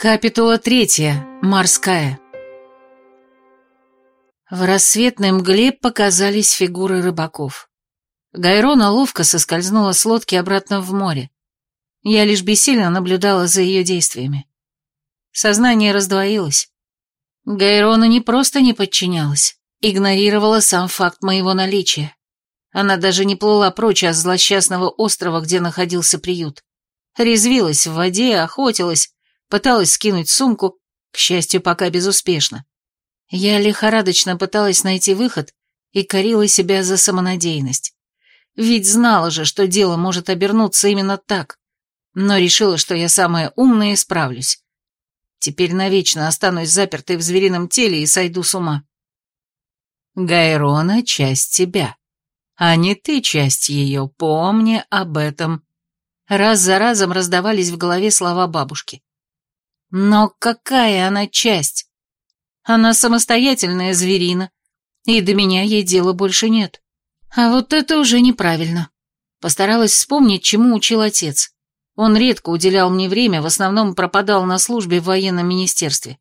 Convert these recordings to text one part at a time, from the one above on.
Капитула третья. Морская. В рассветной мгле показались фигуры рыбаков. Гайрона ловко соскользнула с лодки обратно в море. Я лишь бессильно наблюдала за ее действиями. Сознание раздвоилось. Гайрона не просто не подчинялась, игнорировала сам факт моего наличия. Она даже не плыла прочь от злосчастного острова, где находился приют. Резвилась в воде, охотилась, пыталась скинуть сумку, к счастью, пока безуспешно. Я лихорадочно пыталась найти выход и корила себя за самонадеянность. Ведь знала же, что дело может обернуться именно так, но решила, что я самая умная и справлюсь. Теперь навечно останусь запертой в зверином теле и сойду с ума. Гайрона — часть тебя, а не ты часть ее, помни об этом. Раз за разом раздавались в голове слова бабушки. Но какая она часть? Она самостоятельная зверина, и до меня ей дела больше нет. А вот это уже неправильно. Постаралась вспомнить, чему учил отец. Он редко уделял мне время, в основном пропадал на службе в военном министерстве.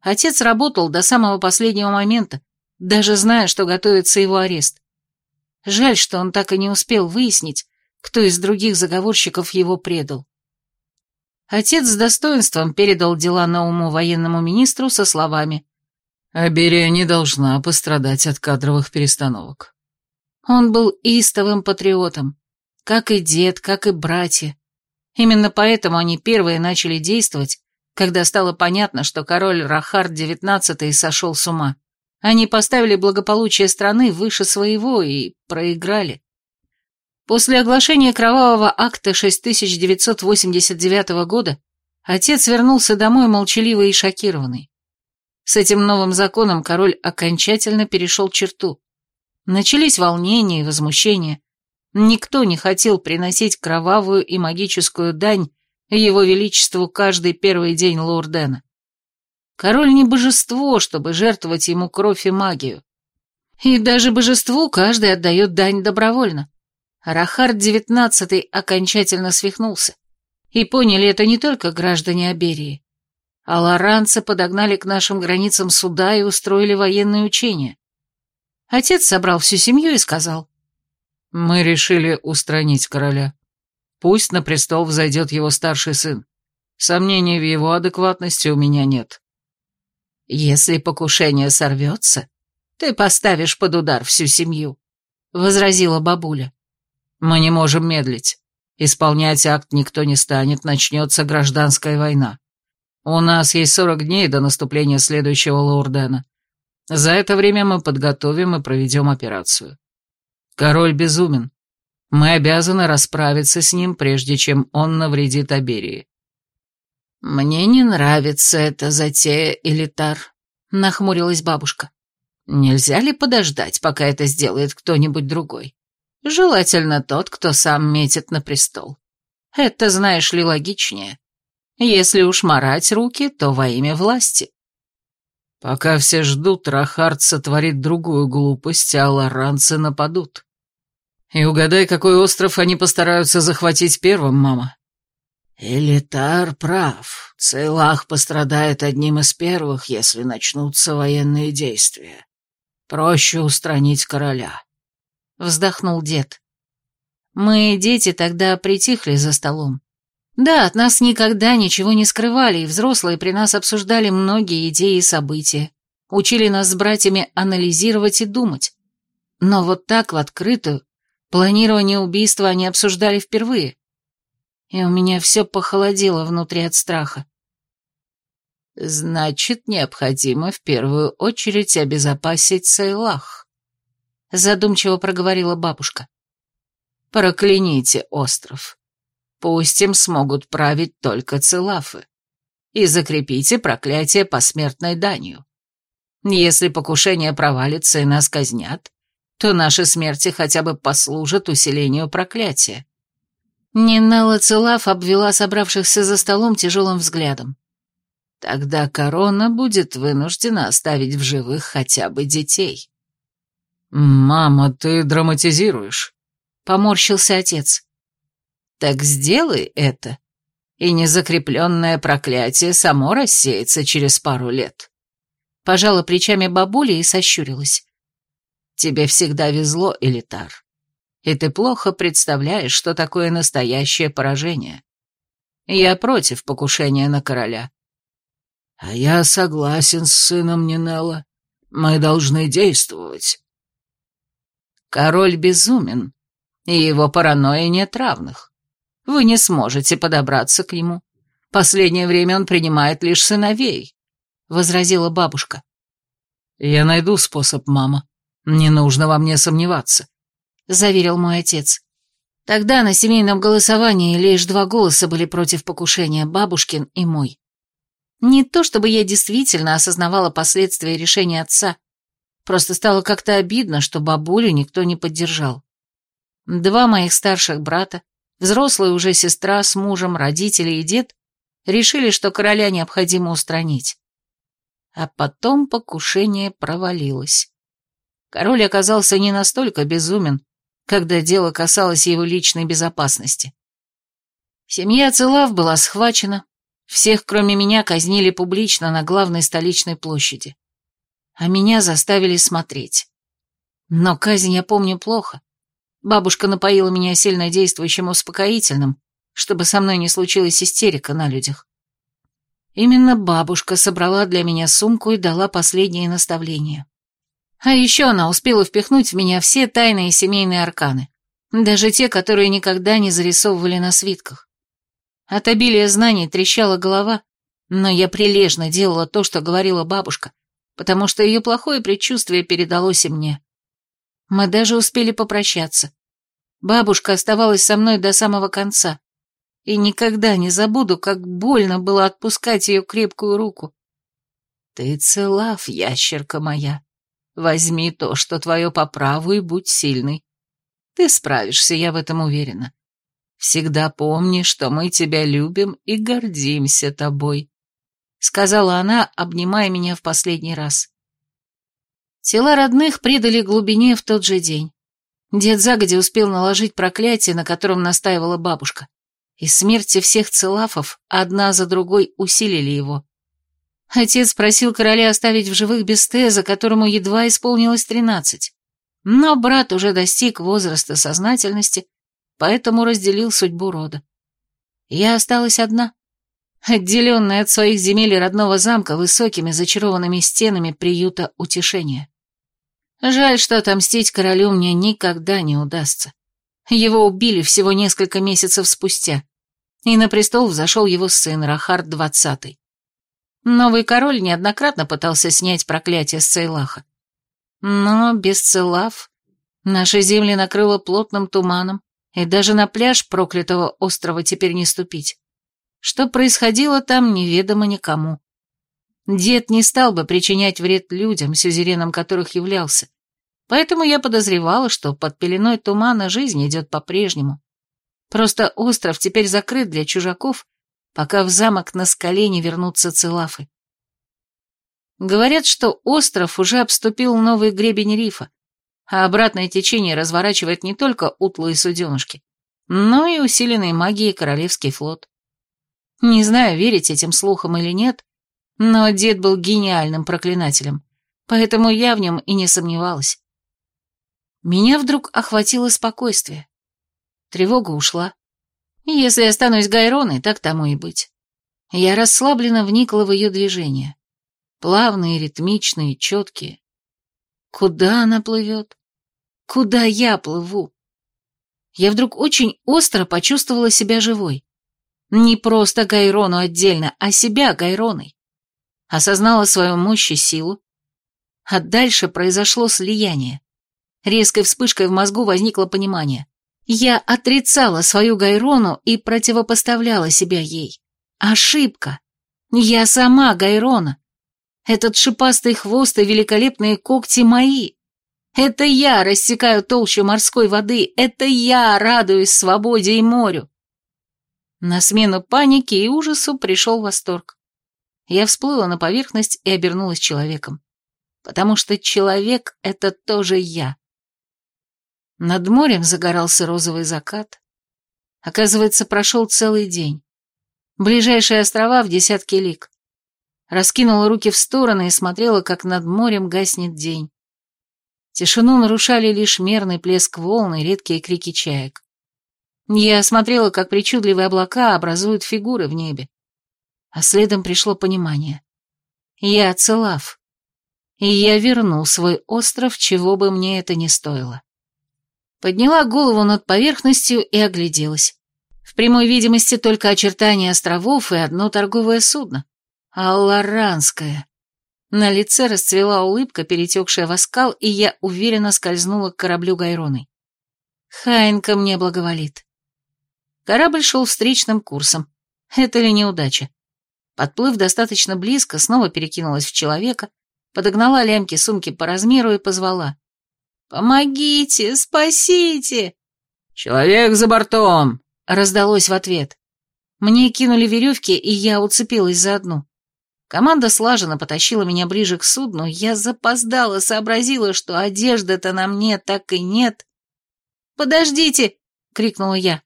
Отец работал до самого последнего момента, даже зная, что готовится его арест. Жаль, что он так и не успел выяснить, кто из других заговорщиков его предал. Отец с достоинством передал дела Науму военному министру со словами «Аберия не должна пострадать от кадровых перестановок». Он был истовым патриотом, как и дед, как и братья. Именно поэтому они первые начали действовать, когда стало понятно, что король Рахард XIX сошел с ума. Они поставили благополучие страны выше своего и проиграли. После оглашения кровавого акта 6989 года отец вернулся домой молчаливый и шокированный. С этим новым законом король окончательно перешел черту. Начались волнения и возмущения. Никто не хотел приносить кровавую и магическую дань его величеству каждый первый день Лордена. Король не божество, чтобы жертвовать ему кровь и магию. И даже божеству каждый отдает дань добровольно. Рахард девятнадцатый окончательно свихнулся. И поняли это не только граждане Аберии. А лоранцы подогнали к нашим границам суда и устроили военные учения. Отец собрал всю семью и сказал. «Мы решили устранить короля. Пусть на престол взойдет его старший сын. Сомнений в его адекватности у меня нет». «Если покушение сорвется, ты поставишь под удар всю семью», — возразила бабуля. Мы не можем медлить. Исполнять акт никто не станет, начнется гражданская война. У нас есть сорок дней до наступления следующего Лаурдена. За это время мы подготовим и проведем операцию. Король безумен. Мы обязаны расправиться с ним, прежде чем он навредит Аберии. «Мне не нравится эта затея, Элитар», — нахмурилась бабушка. «Нельзя ли подождать, пока это сделает кто-нибудь другой?» Желательно тот, кто сам метит на престол. Это, знаешь ли, логичнее. Если уж марать руки, то во имя власти. Пока все ждут, Рахард сотворит другую глупость, а лоранцы нападут. И угадай, какой остров они постараются захватить первым, мама. Элитар прав. Цейлах пострадает одним из первых, если начнутся военные действия. Проще устранить короля вздохнул дед. Мы, дети, тогда притихли за столом. Да, от нас никогда ничего не скрывали, и взрослые при нас обсуждали многие идеи и события, учили нас с братьями анализировать и думать. Но вот так в открытую планирование убийства они обсуждали впервые. И у меня все похолодело внутри от страха. Значит, необходимо в первую очередь обезопасить Сейлах задумчиво проговорила бабушка. Прокляните остров. Пусть им смогут править только целафы. И закрепите проклятие посмертной данью. Если покушение провалится и нас казнят, то наши смерти хотя бы послужат усилению проклятия. Нинелла Целав обвела собравшихся за столом тяжелым взглядом. Тогда корона будет вынуждена оставить в живых хотя бы детей. «Мама, ты драматизируешь», — поморщился отец. «Так сделай это, и незакрепленное проклятие само рассеется через пару лет. Пожала плечами бабуля и сощурилась. Тебе всегда везло, Элитар. И ты плохо представляешь, что такое настоящее поражение. Я против покушения на короля. А я согласен с сыном Нинелла. Мы должны действовать. Король безумен, и его паранойи нет равных. Вы не сможете подобраться к нему. Последнее время он принимает лишь сыновей, — возразила бабушка. Я найду способ, мама. Не нужно во мне сомневаться, — заверил мой отец. Тогда на семейном голосовании лишь два голоса были против покушения, бабушкин и мой. Не то чтобы я действительно осознавала последствия решения отца, просто стало как-то обидно, что бабулю никто не поддержал. Два моих старших брата, взрослая уже сестра с мужем, родители и дед решили, что короля необходимо устранить. А потом покушение провалилось. Король оказался не настолько безумен, когда дело касалось его личной безопасности. Семья Целав была схвачена, всех, кроме меня, казнили публично на главной столичной площади. А меня заставили смотреть. Но казнь я помню плохо. Бабушка напоила меня сильно действующим успокоительным, чтобы со мной не случилась истерика на людях. Именно бабушка собрала для меня сумку и дала последние наставления. А еще она успела впихнуть в меня все тайные семейные арканы, даже те, которые никогда не зарисовывали на свитках. От обилия знаний трещала голова, но я прилежно делала то, что говорила бабушка, потому что ее плохое предчувствие передалось и мне. Мы даже успели попрощаться. Бабушка оставалась со мной до самого конца, и никогда не забуду, как больно было отпускать ее крепкую руку. «Ты целав, ящерка моя», Возьми то, что твое по праву, и будь сильный. Ты справишься, я в этом уверена. Всегда помни, что мы тебя любим и гордимся тобой», — сказала она, обнимая меня в последний раз. Тела родных предали глубине в тот же день. Дед загоди успел наложить проклятие, на котором настаивала бабушка, и смерти всех целафов одна за другой усилили его. Отец просил короля оставить в живых Бестеза, которому едва исполнилось тринадцать. Но брат уже достиг возраста сознательности, поэтому разделил судьбу рода. Я осталась одна, отделенная от своих земель и родного замка высокими зачарованными стенами приюта утешения. Жаль, что отомстить королю мне никогда не удастся. Его убили всего несколько месяцев спустя, и на престол взошел его сын Рахард двадцатый. Новый король неоднократно пытался снять проклятие с Цейлаха. Но без Целав наши земли накрыло плотным туманом, и даже на пляж проклятого острова теперь не ступить. Что происходило там, неведомо никому. Дед не стал бы причинять вред людям, сюзереном которых являлся, поэтому я подозревала, что под пеленой тумана жизнь идет по-прежнему. Просто остров теперь закрыт для чужаков, пока в замок на скале не вернутся целафы. Говорят, что остров уже обступил новый гребень рифа, а обратное течение разворачивает не только утлые суденышки, но и усиленный магией Королевский флот. Не знаю, верить этим слухам или нет, но дед был гениальным проклинателем, поэтому я в нем и не сомневалась. Меня вдруг охватило спокойствие. Тревога ушла. Если останусь Гайроной, так тому и быть. Я расслабленно вникла в ее движения. Плавные, ритмичные, четкие. Куда она плывет? Куда я плыву? Я вдруг очень остро почувствовала себя живой. Не просто Гайрону отдельно, а себя Гайроной. Осознала свою мощь и силу. А дальше произошло слияние. Резкой вспышкой в мозгу возникло понимание. Я отрицала свою Гайрону и противопоставляла себя ей. Ошибка. Я сама Гайрона. Этот шипастый хвост и великолепные когти мои. Это я рассекаю толщу морской воды, это я радуюсь свободе и морю. На смену панике и ужасу пришел восторг. Я всплыла на поверхность и обернулась человеком. Потому что человек — это тоже я. Над морем загорался розовый закат. Оказывается, прошел целый день. Ближайшие острова в десятке лиг. Раскинула руки в стороны и смотрела, как над морем гаснет день. Тишину нарушали лишь мерный плеск волн и редкие крики чаек. Я смотрела, как причудливые облака образуют фигуры в небе. А следом пришло понимание. Я целав. И я верну свой остров, чего бы мне это ни стоило. Подняла голову над поверхностью и огляделась. В прямой видимости только очертания островов и одно торговое судно. Алларанское. На лице расцвела улыбка, перетекшая в оскал, и я уверенно скользнула к кораблю Гайроны. Хайнка мне благоволит. Корабль шел встречным курсом. Это ли неудача? Подплыв достаточно близко, снова перекинулась в человека, подогнала лямки сумки по размеру и позвала. «Помогите! Спасите!» «Человек за бортом!» — раздалось в ответ. Мне кинули веревки, и я уцепилась за одну. Команда слаженно потащила меня ближе к судну, я запоздала, сообразила, что одежды-то на мне так и нет. «Подождите!» — крикнула я.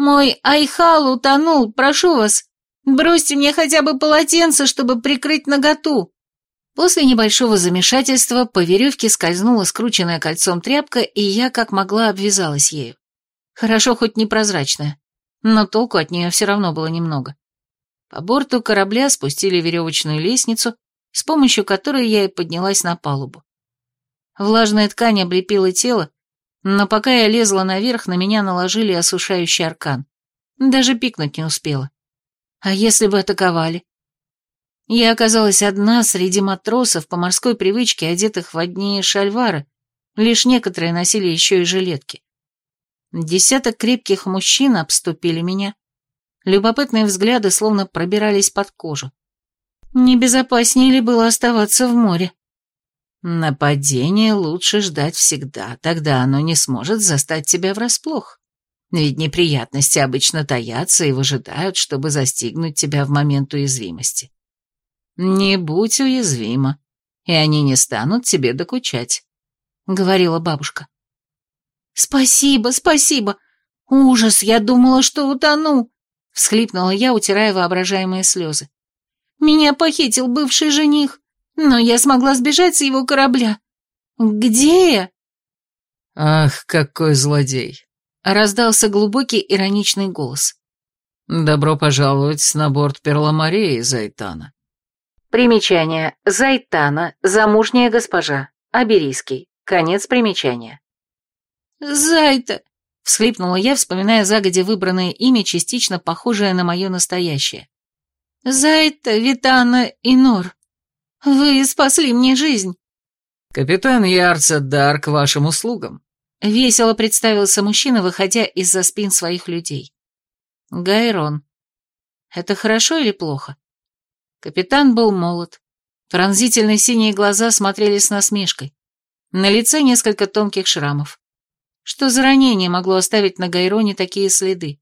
«Мой айхал утонул, прошу вас, бросьте мне хотя бы полотенце, чтобы прикрыть наготу». После небольшого замешательства по веревке скользнула скрученная кольцом тряпка, и я как могла обвязалась ею. Хорошо хоть непрозрачная, но толку от нее все равно было немного. По борту корабля спустили веревочную лестницу, с помощью которой я и поднялась на палубу. Влажная ткань облепила тело, но пока я лезла наверх, на меня наложили осушающий аркан. Даже пикнуть не успела. А если бы атаковали? Я оказалась одна среди матросов по морской привычке, одетых в одни шальвары, лишь некоторые носили еще и жилетки. Десяток крепких мужчин обступили меня, Любопытные взгляды словно пробирались под кожу. Небезопаснее ли было оставаться в море? Нападение лучше ждать всегда, тогда оно не сможет застать тебя врасплох. Ведь неприятности обычно таятся и выжидают, чтобы застигнуть тебя в момент уязвимости. Не будь уязвима, и они не станут тебе докучать, — говорила бабушка. Спасибо, спасибо. Ужас, я думала, что утону. — всхлипнула я, утирая воображаемые слезы. «Меня похитил бывший жених, но я смогла сбежать с его корабля. Где я?» «Ах, какой злодей!» — раздался глубокий ироничный голос. «Добро пожаловать на борт Перламарии, Зайтана». Примечание. Зайтана, замужняя госпожа. Аберийский. Конец примечания. «Зайта, — всхлипнула я, вспоминая загоди выбранное имя, частично похожее на мое настоящее. «Зайта, Витана и Нор, вы спасли мне жизнь». «Капитан Ярца Дар к вашим услугам», — весело представился мужчина, выходя из-за спин своих людей. «Гайрон. Это хорошо или плохо?» Капитан был молод. Пронзительные синие глаза смотрели с насмешкой. На лице несколько тонких шрамов. Что за ранение могло оставить на Гайроне такие следы?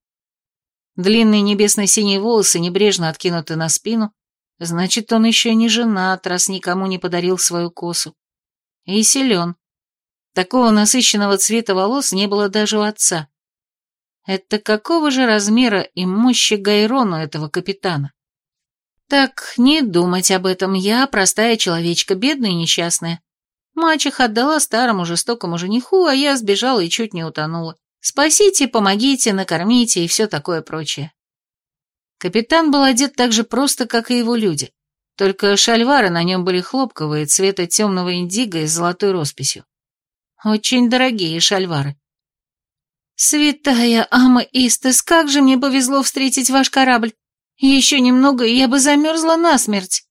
Длинные небесно-синие волосы небрежно откинуты на спину, значит, он еще не женат, раз никому не подарил свою косу. И силен. Такого насыщенного цвета волос не было даже у отца. Это какого же размера и мощи Гайрону этого капитана? Так, не думать об этом, я простая человечка, бедная и несчастная. Мачеха отдала старому жестокому жениху, а я сбежала и чуть не утонула. Спасите, помогите, накормите и все такое прочее. Капитан был одет так же просто, как и его люди, только шальвары на нем были хлопковые, цвета темного индиго и с золотой росписью. Очень дорогие шальвары. «Святая Ама Истес, как же мне повезло встретить ваш корабль! Еще немного, и я бы замерзла насмерть!»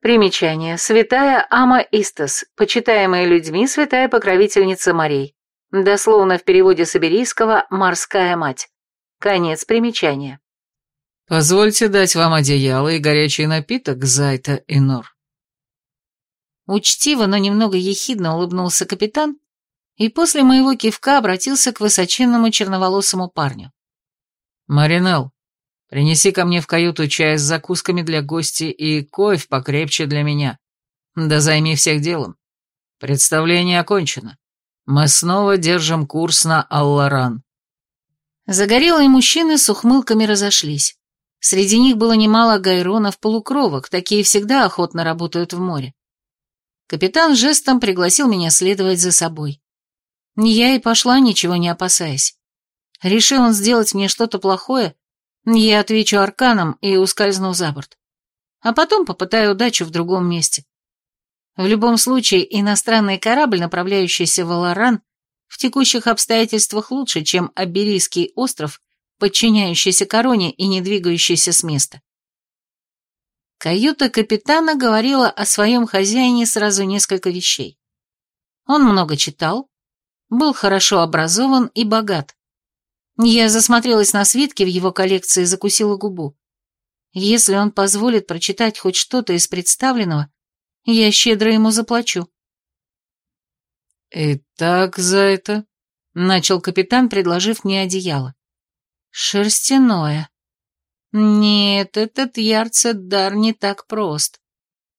Примечание. Святая Ама Истас, почитаемая людьми святая покровительница морей. Дословно в переводе с иберийского «морская мать». Конец примечания. «Позвольте дать вам одеяло и горячий напиток, Зайта и Нор». Учтиво, но немного ехидно улыбнулся капитан и после моего кивка обратился к высоченному черноволосому парню. «Маринелл, Принеси ко мне в каюту чай с закусками для гостей и кофе покрепче для меня. Да займи всех делом. Представление окончено. Мы снова держим курс на Алларан. Загорелые мужчины с ухмылками разошлись. Среди них было немало гайронов-полукровок, такие всегда охотно работают в море. Капитан жестом пригласил меня следовать за собой. Я и пошла, ничего не опасаясь. Решил он сделать мне что-то плохое, я отвечу арканом и ускользну за борт. А потом попытаю удачу в другом месте. В любом случае, иностранный корабль, направляющийся в Аларан, в текущих обстоятельствах лучше, чем Аберийский остров, подчиняющийся короне и не двигающийся с места. Каюта капитана говорила о своем хозяине сразу несколько вещей. Он много читал, был хорошо образован и богат. Я засмотрелась на свитки в его коллекции и закусила губу. Если он позволит прочитать хоть что-то из представленного, я щедро ему заплачу. «Итак, за это...» — начал капитан, предложив мне одеяло. «Шерстяное. Нет, этот Ярцедар не так прост.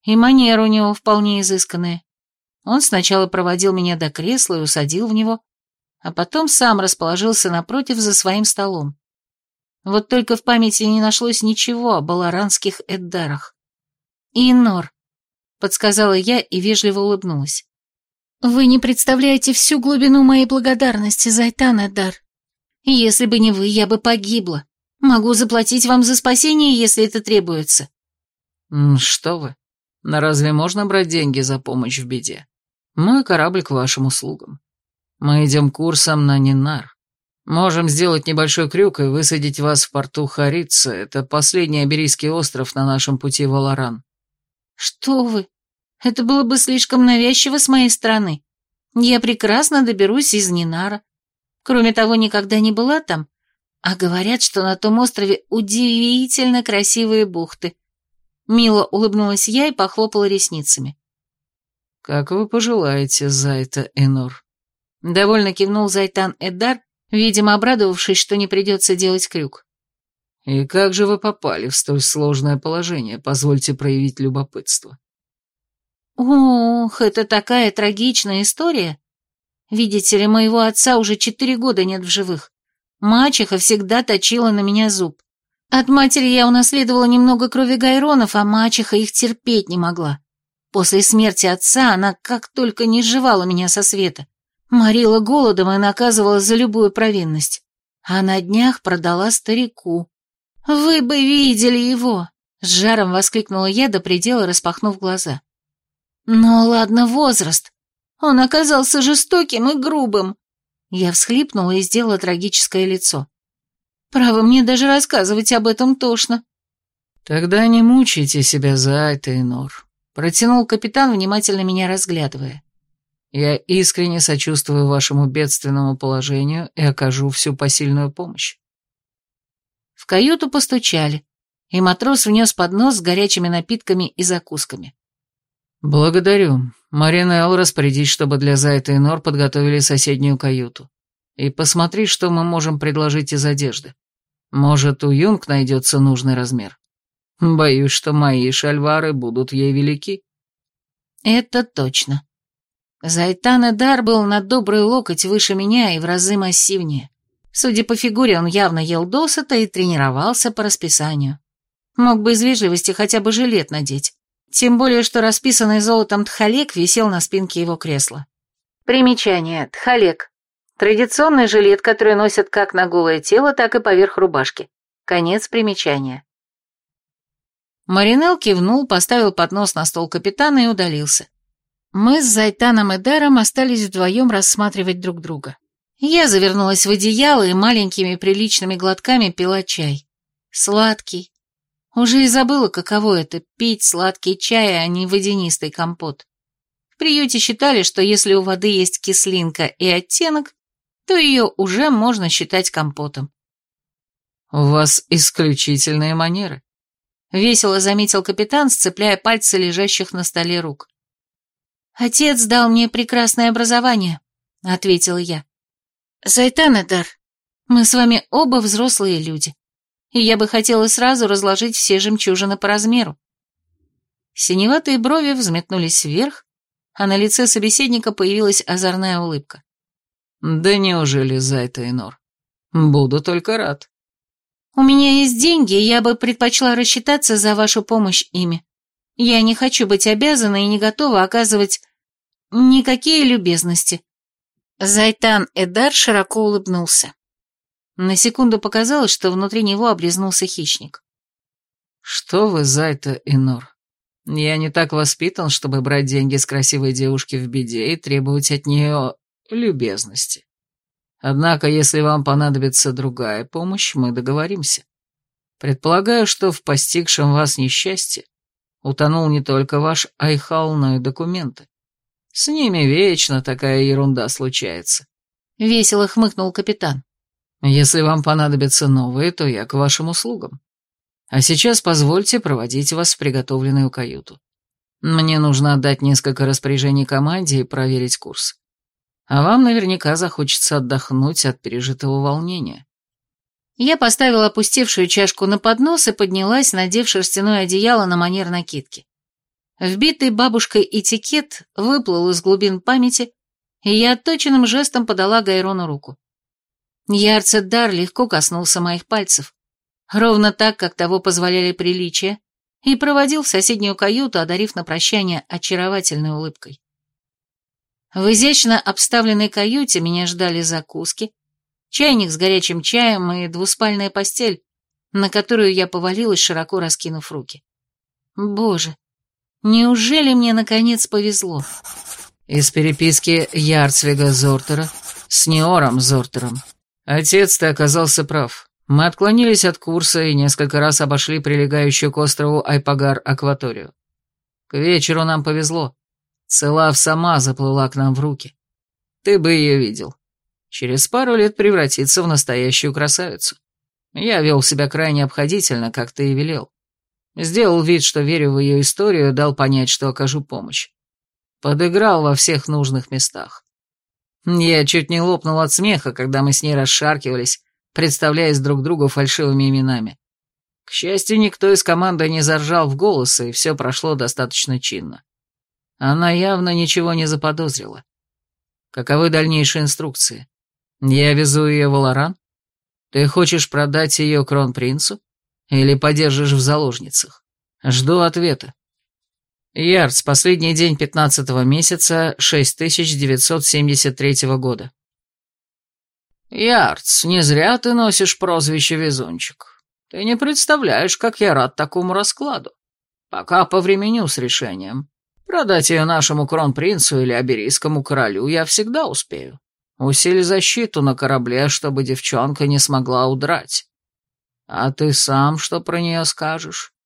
И манеры у него вполне изысканные. Он сначала проводил меня до кресла и усадил в него, а потом сам расположился напротив за своим столом. Вот только в памяти не нашлось ничего о баларанских Эддарах. «Инор», — подсказала я и вежливо улыбнулась. «Вы не представляете всю глубину моей благодарности, Зайтан Эддар. Если бы не вы, я бы погибла. Могу заплатить вам за спасение, если это требуется». «Что вы? Но разве можно брать деньги за помощь в беде?» Мой корабль к вашим услугам. Мы идем курсом на Нинар. Можем сделать небольшой крюк и высадить вас в порту Харица. Это последний Аберийский остров на нашем пути в Аларан. Что вы? Это было бы слишком навязчиво с моей стороны. Я прекрасно доберусь из Нинара. Кроме того, никогда не была там. А говорят, что на том острове удивительно красивые бухты. Мило улыбнулась я и похлопала ресницами. «Как вы пожелаете, Зайта Энор». Довольно кивнул Зайтан Эддар, видимо, обрадовавшись, что не придется делать крюк. «И как же вы попали в столь сложное положение? Позвольте проявить любопытство». «Ох, это такая трагичная история. Видите ли, моего отца уже четыре года нет в живых. Мачеха всегда точила на меня зуб. От матери я унаследовала немного крови гайронов, а мачеха их терпеть не могла. После смерти отца она как только не сживала меня со света. Морила голодом и наказывала за любую провинность. А на днях продала старику. «Вы бы видели его!» — с жаром воскликнула я до предела, распахнув глаза. «Ну ладно, возраст. Он оказался жестоким и грубым». Я всхлипнула и сделала трагическое лицо. «Право, мне даже рассказывать об этом тошно». «Тогда не мучайте себя за это, Инор. Протянул капитан, внимательно меня разглядывая. «Я искренне сочувствую вашему бедственному положению и окажу всю посильную помощь». В каюту постучали, и матрос внес поднос с горячими напитками и закусками. «Благодарю. Марина Эл, распорядись, чтобы для Зайта и Нор подготовили соседнюю каюту. И посмотри, что мы можем предложить из одежды. Может, у Юнг найдется нужный размер». Боюсь, что мои шальвары будут ей велики. Это точно. Зайтан Эдар был на добрый локоть выше меня и в разы массивнее. Судя по фигуре, он явно ел досыта и тренировался по расписанию. Мог бы из вежливости хотя бы жилет надеть. Тем более, что расписанный золотом тхалек висел на спинке его кресла. Примечание. Тхалек. Традиционный жилет, который носят как на голое тело, так и поверх рубашки. Конец примечания. Маринел кивнул, поставил поднос на стол капитана и удалился. Мы с Зайтаном и Даром остались вдвоем рассматривать друг друга. Я завернулась в одеяло и маленькими приличными глотками пила чай. Сладкий. Уже и забыла, каково это — пить сладкий чай, а не водянистый компот. В приюте считали, что если у воды есть кислинка и оттенок, то ее уже можно считать компотом. «У вас исключительные манеры», — весело заметил капитан, сцепляя пальцы лежащих на столе рук. «Отец дал мне прекрасное образование», — ответила я. «Зайтан Эдар, мы с вами оба взрослые люди, и я бы хотела сразу разложить все жемчужины по размеру». Синеватые брови взметнулись вверх, а на лице собеседника появилась озорная улыбка. «Да неужели, Зайта Инор? Буду только рад». У меня есть деньги, и я бы предпочла рассчитаться за вашу помощь ими. Я не хочу быть обязана и не готова оказывать никакие любезности». Зайтан Эдар широко улыбнулся. На секунду показалось, что внутри него обрезнулся хищник. «Что вы, Зайта Инор? Я не так воспитан, чтобы брать деньги с красивой девушки в беде и требовать от нее любезности. Однако, если вам понадобится другая помощь, мы договоримся. Предполагаю, что в постигшем вас несчастье утонул не только ваш айхал, но и документы. С ними вечно такая ерунда случается. Весело хмыкнул капитан. Если вам понадобятся новые, то я к вашим услугам. А сейчас позвольте проводить вас в приготовленную каюту. Мне нужно отдать несколько распоряжений команде и проверить курс. А вам наверняка захочется отдохнуть от пережитого волнения. Я поставила опустевшую чашку на поднос и поднялась, надев шерстяное одеяло на манер накидки. Вбитый бабушкой этикет выплыл из глубин памяти, и я отточенным жестом подала Гайрону руку. Ярцедар легко коснулся моих пальцев, ровно так, как того позволяли приличия, и проводил в соседнюю каюту, одарив на прощание очаровательной улыбкой. В изящно обставленной каюте меня ждали закуски, чайник с горячим чаем и двуспальная постель, на которую я повалилась, широко раскинув руки. Боже, неужели мне наконец повезло? Из переписки Ярцвига Зортера с Неором Зортером. Отец, ты оказался прав. Мы отклонились от курса и несколько раз обошли прилегающую к острову Айпагар акваторию. К вечеру нам повезло. Целав сама заплыла к нам в руки. Ты бы ее видел. Через пару лет превратится в настоящую красавицу. Я вел себя крайне обходительно, как ты и велел. Сделал вид, что верю в ее историю, дал понять, что окажу помощь. Подыграл во всех нужных местах. Я чуть не лопнул от смеха, когда мы с ней расшаркивались, представляясь друг другу фальшивыми именами. К счастью, никто из команды не заржал в голос, и все прошло достаточно чинно. Она явно ничего не заподозрила. Каковы дальнейшие инструкции? Я везу ее в Аларан? Ты хочешь продать ее кронпринцу? Или подержишь в заложницах? Жду ответа. Ярдс, последний день пятнадцатого месяца 6973 года. Ярдс, не зря ты носишь прозвище Везунчик. Ты не представляешь, как я рад такому раскладу. Пока повременю с решением. Продать ее нашему кронпринцу или аберийскому королю я всегда успею. Усиль защиту на корабле, чтобы девчонка не смогла удрать. А ты сам что про нее скажешь?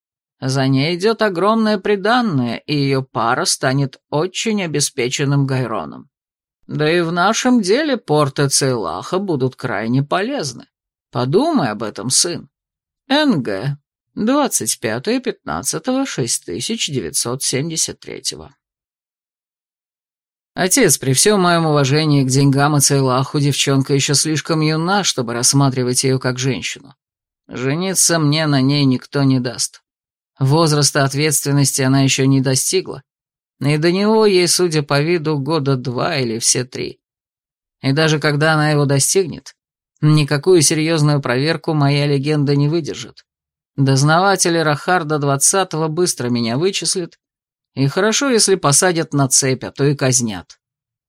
За ней идет огромное приданное, и ее пара станет очень обеспеченным Гайроном. Да и в нашем деле порты Цейлаха будут крайне полезны. Подумай об этом, сын. НГ. 25.15.6973. Отец, при всем моем уважении к деньгам и Цейлаху, девчонка еще слишком юна, чтобы рассматривать ее как женщину. Жениться мне на ней никто не даст. Возраста ответственности она еще не достигла, и до него ей, судя по виду, года два или все три. И даже когда она его достигнет, никакую серьезную проверку моя легенда не выдержит. Дознаватели Рахарда двадцатого быстро меня вычислят, и хорошо, если посадят на цепь, а то и казнят.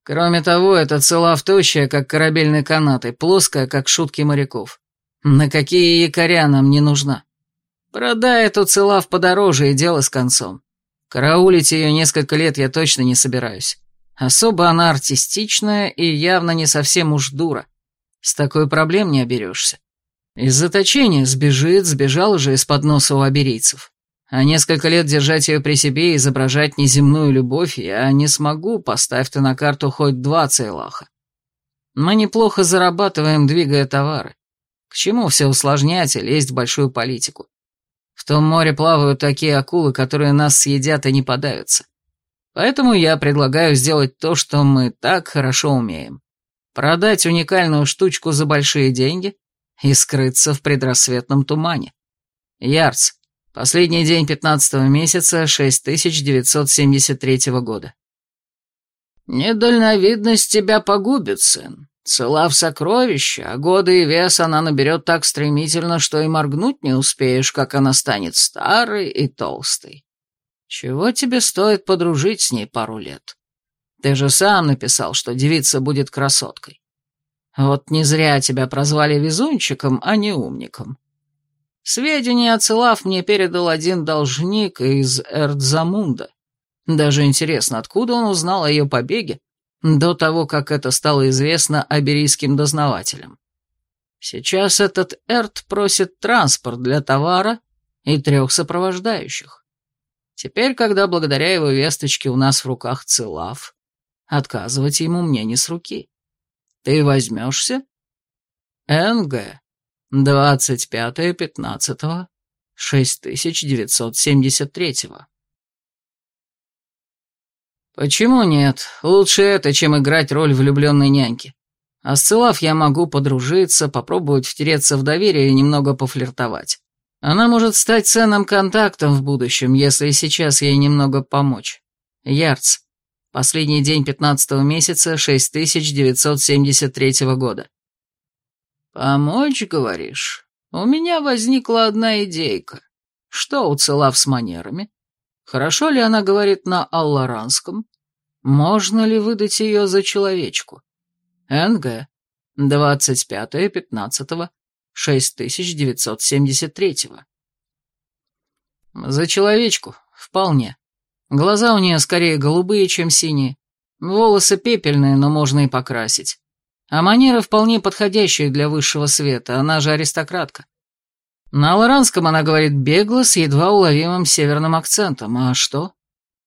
Кроме того, эта цела тощая, как корабельный канат, и плоская, как шутки моряков. На какие якоря нам не нужна? Продай эту целав подороже, и дело с концом. Караулить ее несколько лет я точно не собираюсь. Особо она артистичная и явно не совсем уж дура. С такой проблем не оберешься. Из заточения сбежит, сбежал уже из-под носа у аберийцев. А несколько лет держать ее при себе и изображать неземную любовь я не смогу, поставь ты на карту хоть два цейлаха. Мы неплохо зарабатываем, двигая товары. К чему все усложнять и лезть в большую политику? В том море плавают такие акулы, которые нас съедят и не подавятся. Поэтому я предлагаю сделать то, что мы так хорошо умеем. Продать уникальную штучку за большие деньги и скрыться в предрассветном тумане. Ярц. Последний день пятнадцатого месяца 6973 года. «Недальновидность тебя погубит, сын. Цела в сокровище, а годы и вес она наберет так стремительно, что и моргнуть не успеешь, как она станет старой и толстой. Чего тебе стоит подружить с ней пару лет? Ты же сам написал, что девица будет красоткой. Вот не зря тебя прозвали везунчиком, а не умником. Сведения о Целав мне передал один должник из Эрдзамунда. Даже интересно, откуда он узнал о ее побеге до того, как это стало известно аберийским дознавателям. Сейчас этот Эрт просит транспорт для товара и трех сопровождающих. Теперь, когда благодаря его весточке у нас в руках Целав, отказывать ему мне не с руки. Ты возьмешься? НГ, 25-15, 6973. Почему нет? Лучше это, чем играть роль влюбленной няньки. А с Целав я могу подружиться, попробовать втереться в доверие и немного пофлиртовать. Она может стать ценным контактом в будущем, если сейчас ей немного помочь. Ярц. Последний день пятнадцатого месяца 6973 года. «Помочь, говоришь? У меня возникла одна идейка. Что у Целав с манерами? Хорошо ли она говорит на алларанском? Можно ли выдать ее за человечку? НГ, 25-15, 6973. За человечку, вполне. Глаза у нее скорее голубые, чем синие. Волосы пепельные, но можно и покрасить. А манеры вполне подходящие для высшего света, она же аристократка. На аларанском она говорит бегло, с едва уловимым северным акцентом. А что?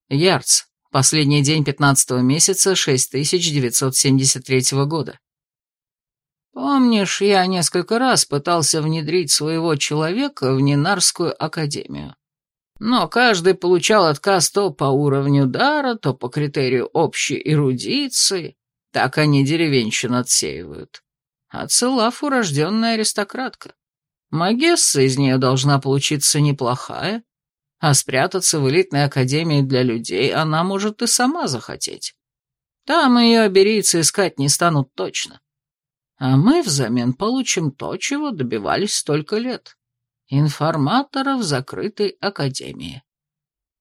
Ярц. Последний день пятнадцатого месяца 6973 года. Помнишь, я несколько раз пытался внедрить своего человека в Нинарскую академию. Но каждый получал отказ то по уровню дара, то по критерию общей эрудиции. Так они деревенщин отсеивают. А Целав урожденная аристократка. Магесса из нее должна получиться неплохая, а спрятаться в элитной академии для людей она может и сама захотеть. Там ее оберийцы искать не станут точно. А мы взамен получим то, чего добивались столько лет. Информатора в закрытой академии.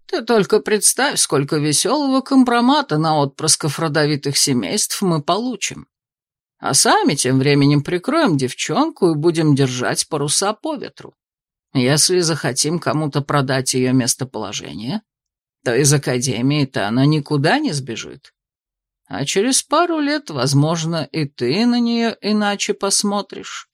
Ты только представь, сколько веселого компромата на отпрысков родовитых семейств мы получим. А сами тем временем прикроем девчонку и будем держать паруса по ветру. Если захотим кому-то продать ее местоположение, то из академии-то она никуда не сбежит. А через пару лет, возможно, и ты на нее иначе посмотришь.